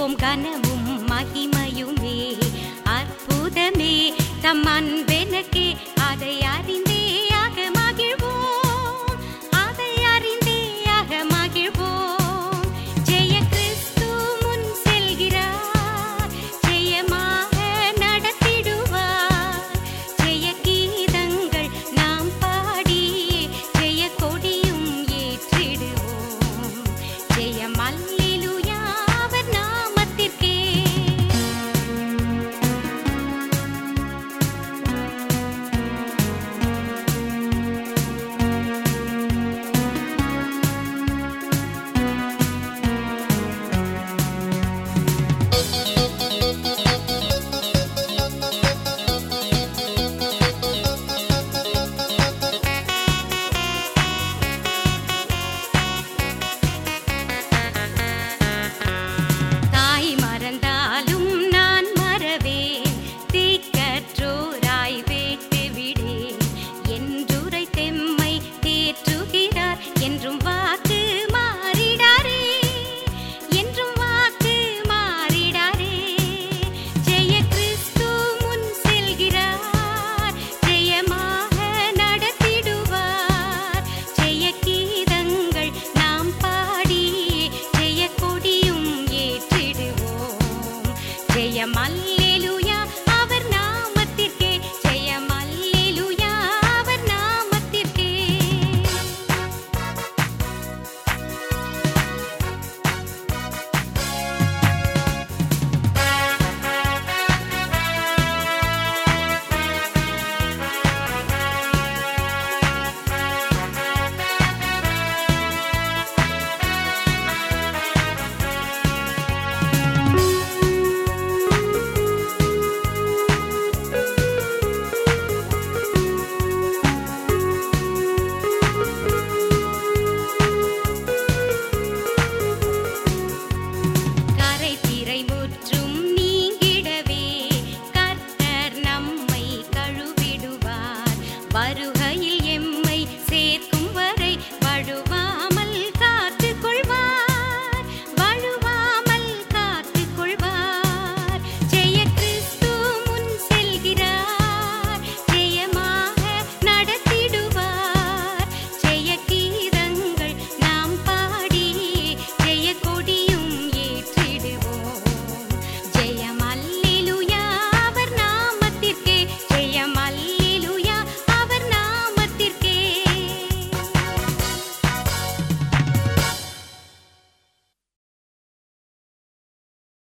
உம் கனவும் மகிமையுமே. அற்புதமே தம் அன்பெனக்கே. அதை அறிந்து மல்ல